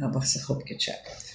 abba se groepje chat.